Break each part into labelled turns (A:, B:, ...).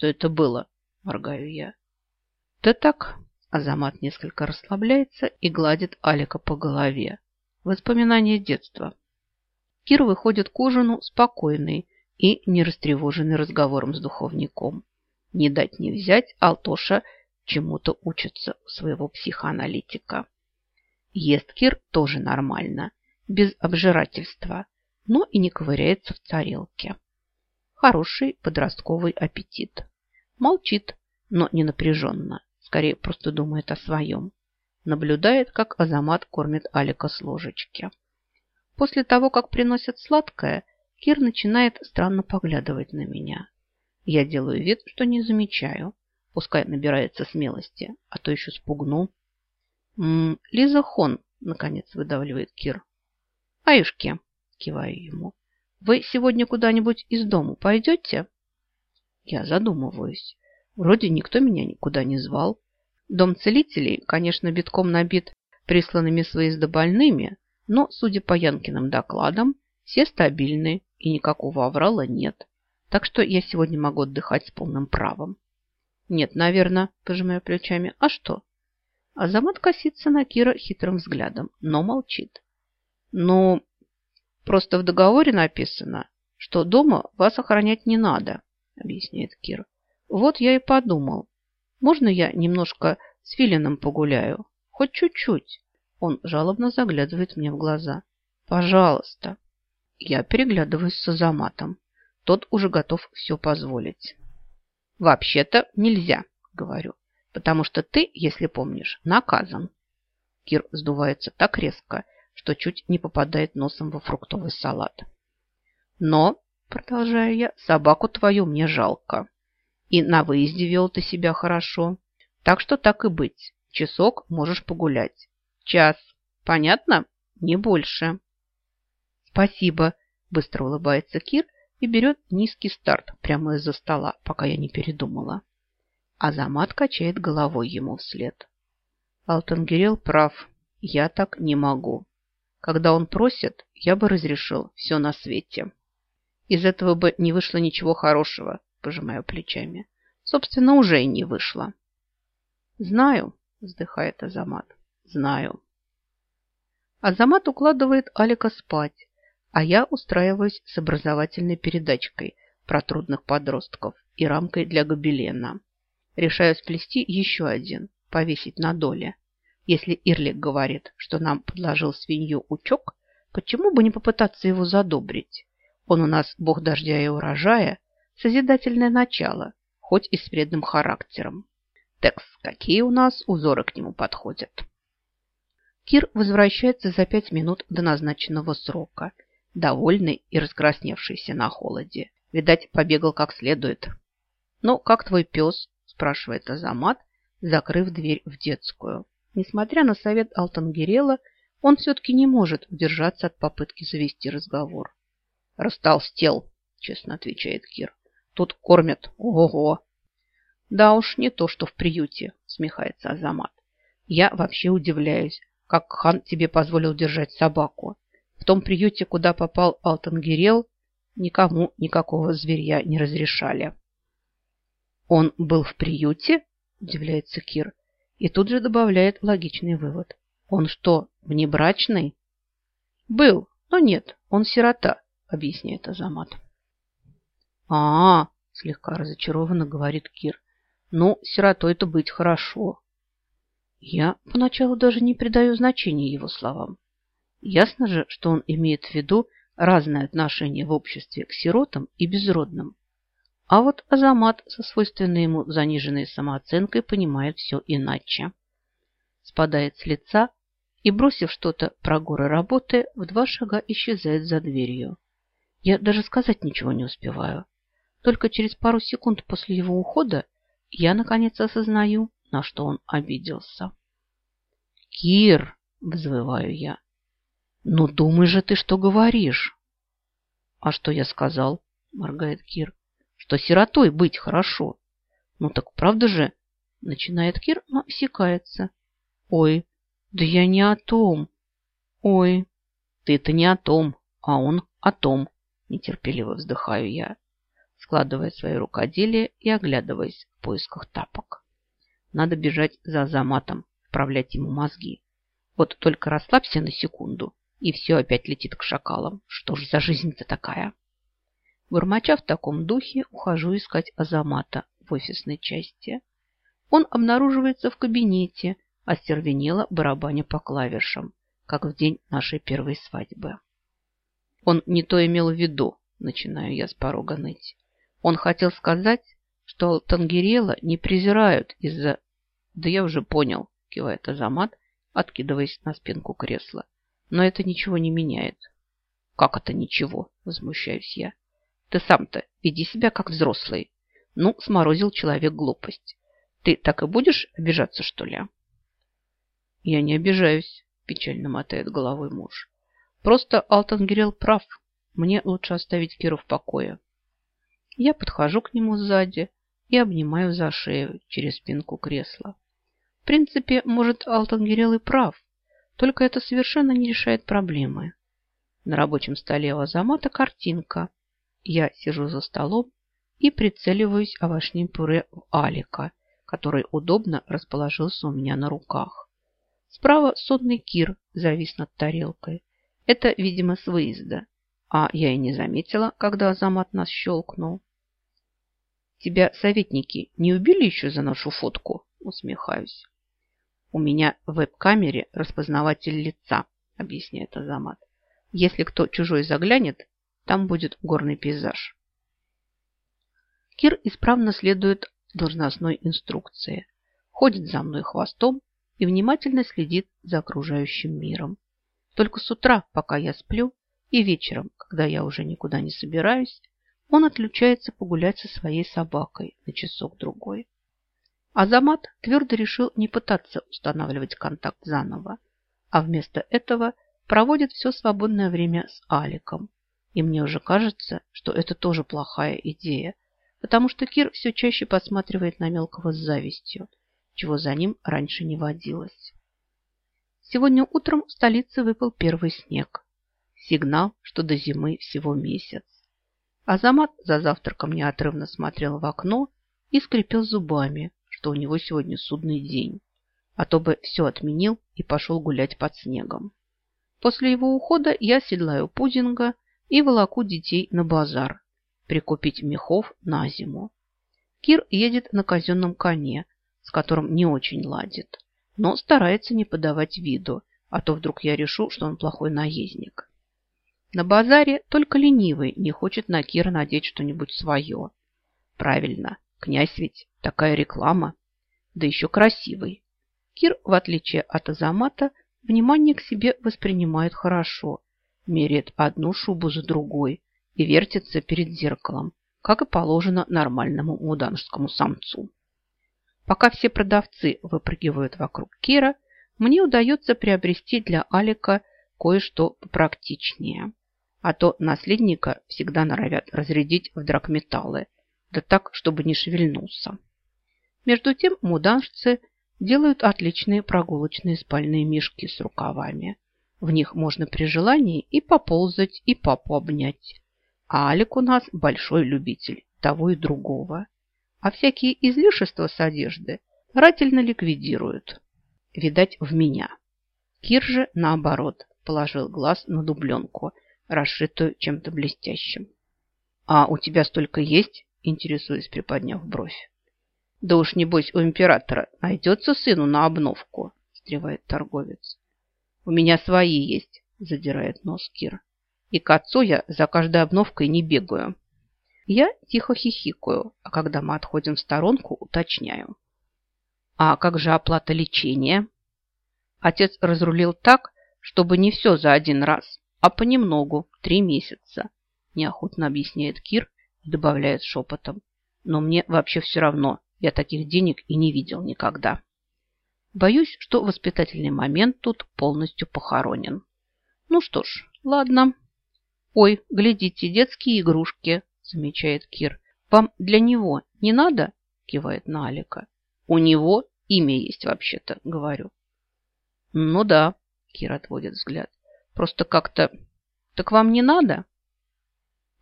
A: Что это было? Моргаю я. Да так, Азамат несколько расслабляется и гладит Алика по голове. Воспоминания детства. Кир выходит к ужину спокойный и не растревоженный разговором с духовником. Не дать не взять, Алтоша чему-то учится у своего психоаналитика. Ест Кир тоже нормально, без обжирательства, но и не ковыряется в тарелке. Хороший подростковый аппетит. Молчит, но не напряженно, скорее просто думает о своем. Наблюдает, как Азамат кормит Алика с ложечки. После того, как приносят сладкое, Кир начинает странно поглядывать на меня. Я делаю вид, что не замечаю. Пускай набирается смелости, а то еще спугну. «М -м, «Лиза Хон», — наконец выдавливает Кир. «Аюшки», — киваю ему, — «вы сегодня куда-нибудь из дому пойдете?» Я задумываюсь. Вроде никто меня никуда не звал. Дом целителей, конечно, битком набит присланными с выезда больными, но, судя по Янкиным докладам, все стабильны и никакого аврала нет. Так что я сегодня могу отдыхать с полным правом. Нет, наверное, пожимаю плечами. А что? Азамат косится на Кира хитрым взглядом, но молчит. Ну, просто в договоре написано, что дома вас охранять не надо, объясняет Кир. Вот я и подумал, можно я немножко с Филином погуляю? Хоть чуть-чуть. Он жалобно заглядывает мне в глаза. Пожалуйста. Я переглядываюсь с Азаматом. Тот уже готов все позволить. Вообще-то нельзя, говорю, потому что ты, если помнишь, наказан. Кир сдувается так резко, что чуть не попадает носом во фруктовый салат. Но, продолжаю я, собаку твою мне жалко. И на выезде вел ты себя хорошо. Так что так и быть. Часок можешь погулять. Час. Понятно? Не больше. Спасибо, быстро улыбается Кир и берет низкий старт прямо из-за стола, пока я не передумала. Азамат качает головой ему вслед. Алтангирел прав. Я так не могу. Когда он просит, я бы разрешил все на свете. Из этого бы не вышло ничего хорошего, пожимаю плечами. Собственно, уже и не вышло. Знаю, вздыхает Азамат. Знаю. Азамат укладывает Алика спать, а я устраиваюсь с образовательной передачкой про трудных подростков и рамкой для гобелена. Решаю сплести еще один, повесить на доле. Если Ирлик говорит, что нам подложил свинью учок, почему бы не попытаться его задобрить? Он у нас бог дождя и урожая, созидательное начало, хоть и с вредным характером. Текс, какие у нас узоры к нему подходят. Кир возвращается за пять минут до назначенного срока, довольный и раскрасневшийся на холоде. Видать, побегал как следует. «Ну, как твой пес?» – спрашивает Азамат, закрыв дверь в детскую. Несмотря на совет Алтангерела, он все-таки не может удержаться от попытки завести разговор. «Растолстел», – честно отвечает Кир. Тут кормят. Ого! Да уж, не то, что в приюте, смехается Азамат. Я вообще удивляюсь, как хан тебе позволил держать собаку. В том приюте, куда попал Алтангирел, никому никакого зверя не разрешали. Он был в приюте? Удивляется Кир. И тут же добавляет логичный вывод. Он что, внебрачный? Был, но нет, он сирота, объясняет Азамат. А, слегка разочарованно говорит Кир. Ну, сиротой-то быть хорошо. Я поначалу даже не придаю значения его словам. Ясно же, что он имеет в виду разное отношение в обществе к сиротам и безродным. А вот Азамат со свойственной ему заниженной самооценкой понимает все иначе. Спадает с лица и, бросив что-то про горы работы, в два шага исчезает за дверью. Я даже сказать ничего не успеваю. Только через пару секунд после его ухода я наконец осознаю, на что он обиделся. «Кир!» – взвываю я. «Ну, думай же ты, что говоришь!» «А что я сказал?» – моргает Кир. «Что сиротой быть хорошо!» «Ну так правда же?» – начинает Кир, но осекается. «Ой, да я не о том!» «Ой, ты-то не о том, а он о том!» – нетерпеливо вздыхаю я. Складывая свои рукоделия и оглядываясь в поисках тапок. Надо бежать за Азаматом, вправлять ему мозги. Вот только расслабься на секунду, и все опять летит к шакалам. Что ж за жизнь-то такая? Бормоча в таком духе, ухожу искать Азамата в офисной части. Он обнаруживается в кабинете, остервенело барабаня по клавишам, как в день нашей первой свадьбы. Он не то имел в виду, начинаю я с порога ныть. Он хотел сказать, что Тангерела не презирают из-за... Да я уже понял, кивает Азамат, откидываясь на спинку кресла. Но это ничего не меняет. Как это ничего? Возмущаюсь я. Ты сам-то веди себя как взрослый. Ну, сморозил человек глупость. Ты так и будешь обижаться, что ли? Я не обижаюсь, печально мотает головой муж. Просто Алтангерел прав. Мне лучше оставить Киру в покое. Я подхожу к нему сзади и обнимаю за шею через спинку кресла. В принципе, может, Алтангерел и прав, только это совершенно не решает проблемы. На рабочем столе у Азамата картинка – я сижу за столом и прицеливаюсь овощным пюре в Алика, который удобно расположился у меня на руках. Справа сонный Кир завис над тарелкой. Это, видимо, с выезда. А я и не заметила, когда Азамат нас щелкнул. Тебя советники не убили еще за нашу фотку? Усмехаюсь. У меня в веб-камере распознаватель лица, объясняет Азамат. Если кто чужой заглянет, там будет горный пейзаж. Кир исправно следует должностной инструкции, ходит за мной хвостом и внимательно следит за окружающим миром. Только с утра, пока я сплю, и вечером, когда я уже никуда не собираюсь, он отлучается погулять со своей собакой на часок-другой. Азамат твердо решил не пытаться устанавливать контакт заново, а вместо этого проводит все свободное время с Аликом, и мне уже кажется, что это тоже плохая идея, потому что Кир все чаще посматривает на мелкого с завистью, чего за ним раньше не водилось. Сегодня утром в столице выпал первый снег. Сигнал, что до зимы всего месяц. Азамат за завтраком неотрывно смотрел в окно и скрипел зубами, что у него сегодня судный день, а то бы все отменил и пошел гулять под снегом. После его ухода я седлаю пудинга и волоку детей на базар, прикупить мехов на зиму. Кир едет на казенном коне, с которым не очень ладит, но старается не подавать виду, а то вдруг я решу, что он плохой наездник. На базаре только ленивый не хочет на Кира надеть что-нибудь свое. Правильно, князь ведь такая реклама, да еще красивый. Кир, в отличие от Азамата, внимание к себе воспринимает хорошо меряет одну шубу за другой и вертится перед зеркалом, как и положено нормальному муданскому самцу. Пока все продавцы выпрыгивают вокруг Кира, мне удается приобрести для Алика кое-что попрактичнее. А то наследника всегда норовят разрядить в драгметаллы, да так, чтобы не шевельнулся. Между тем муданшцы делают отличные прогулочные спальные мешки с рукавами – в них можно при желании и поползать, и папу обнять. А Алик у нас большой любитель того и другого. А всякие излишества с одежды рательно ликвидируют. Видать, в меня. Кир же, наоборот, положил глаз на дубленку, расшитую чем-то блестящим. «А у тебя столько есть?» – интересуясь, приподняв бровь. «Да уж, небось, у императора найдется сыну на обновку», – встревает торговец. У меня свои есть, задирает нос Кир. И к отцу я за каждой обновкой не бегаю. Я тихо хихикаю, а когда мы отходим в сторонку, уточняю. А как же оплата лечения? Отец разрулил так, чтобы не все за один раз, а понемногу, три месяца, неохотно объясняет Кир и добавляет шепотом. Но мне вообще все равно, я таких денег и не видел никогда. Боюсь, что воспитательный момент тут полностью похоронен. Ну что ж, ладно. Ой, глядите, детские игрушки, замечает Кир. Вам для него не надо? Кивает на Алика. У него имя есть вообще-то, говорю. Ну да, Кир отводит взгляд. Просто как-то... Так вам не надо?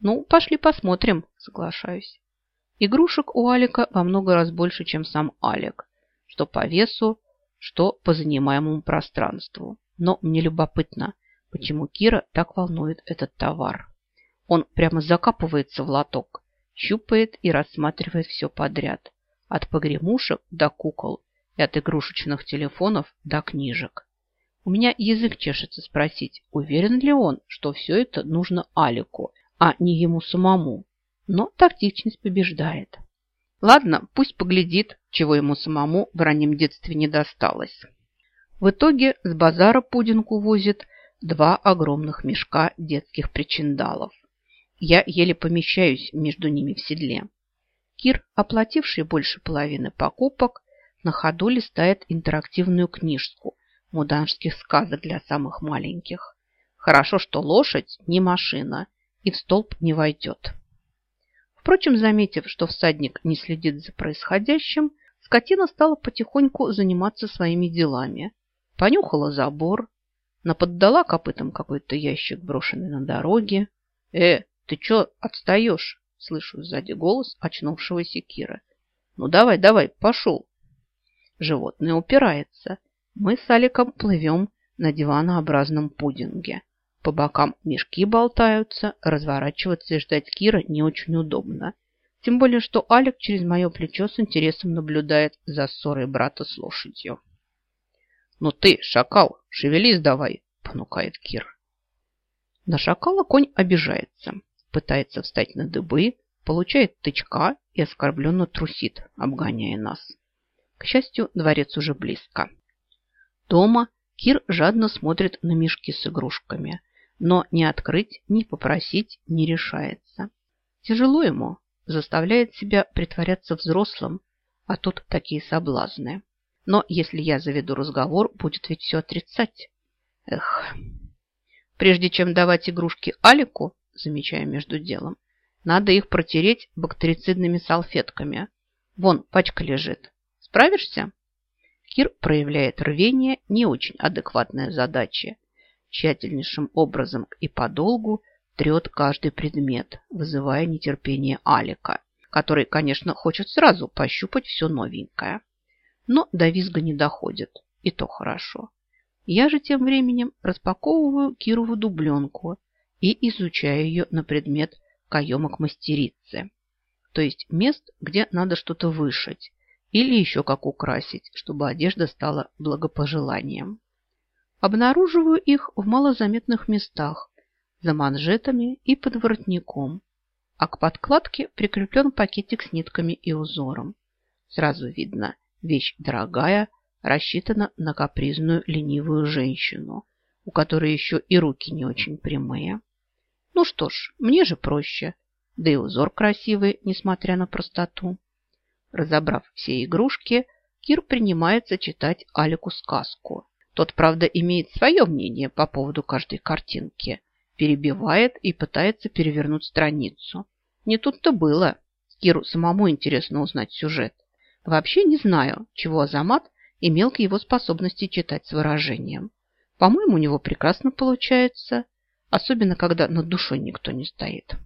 A: Ну, пошли посмотрим, соглашаюсь. Игрушек у Алика во много раз больше, чем сам Алик. Что по весу, что по занимаемому пространству. Но мне любопытно, почему Кира так волнует этот товар. Он прямо закапывается в лоток, щупает и рассматривает все подряд. От погремушек до кукол и от игрушечных телефонов до книжек. У меня язык чешется спросить, уверен ли он, что все это нужно Алику, а не ему самому. Но тактичность побеждает. Ладно, пусть поглядит, чего ему самому в раннем детстве не досталось. В итоге с базара пудинку возит два огромных мешка детских причиндалов. Я еле помещаюсь между ними в седле. Кир, оплативший больше половины покупок, на ходу листает интерактивную книжку муданских сказок для самых маленьких. Хорошо, что лошадь не машина и в столб не войдет. Впрочем, заметив, что всадник не следит за происходящим, скотина стала потихоньку заниматься своими делами. Понюхала забор, наподдала копытом какой-то ящик, брошенный на дороге. «Э, ты чё отстаешь?» – слышу сзади голос очнувшегося Кира. «Ну давай, давай, пошел!» Животное упирается. Мы с Аликом плывем на диванообразном пудинге. По бокам мешки болтаются, разворачиваться и ждать Кира не очень удобно. Тем более, что Алик через мое плечо с интересом наблюдает за ссорой брата с лошадью. «Ну ты, шакал, шевелись давай!» – понукает Кир. На шакала конь обижается, пытается встать на дыбы, получает тычка и оскорбленно трусит, обгоняя нас. К счастью, дворец уже близко. Дома Кир жадно смотрит на мешки с игрушками, но ни открыть, ни попросить не решается. Тяжело ему, заставляет себя притворяться взрослым, а тут такие соблазны. Но если я заведу разговор, будет ведь все отрицать. Эх. Прежде чем давать игрушки Алику, замечаю между делом, надо их протереть бактерицидными салфетками. Вон, пачка лежит. Справишься? Кир проявляет рвение, не очень адекватная задача. Тщательнейшим образом и подолгу трет каждый предмет, вызывая нетерпение Алика, который, конечно, хочет сразу пощупать все новенькое. Но до визга не доходит, и то хорошо. Я же тем временем распаковываю Кирову дубленку и изучаю ее на предмет каемок мастерицы, то есть мест, где надо что-то вышить, или еще как украсить, чтобы одежда стала благопожеланием. Обнаруживаю их в малозаметных местах, за манжетами и под воротником, а к подкладке прикреплен пакетик с нитками и узором. Сразу видно, вещь дорогая, рассчитана на капризную ленивую женщину, у которой еще и руки не очень прямые. Ну что ж, мне же проще, да и узор красивый, несмотря на простоту. Разобрав все игрушки, Кир принимается читать Алику сказку. Тот, правда, имеет свое мнение по поводу каждой картинки, перебивает и пытается перевернуть страницу. Не тут-то было. Киру самому интересно узнать сюжет. Вообще не знаю, чего Азамат имел к его способности читать с выражением. По-моему, у него прекрасно получается, особенно когда над душой никто не стоит.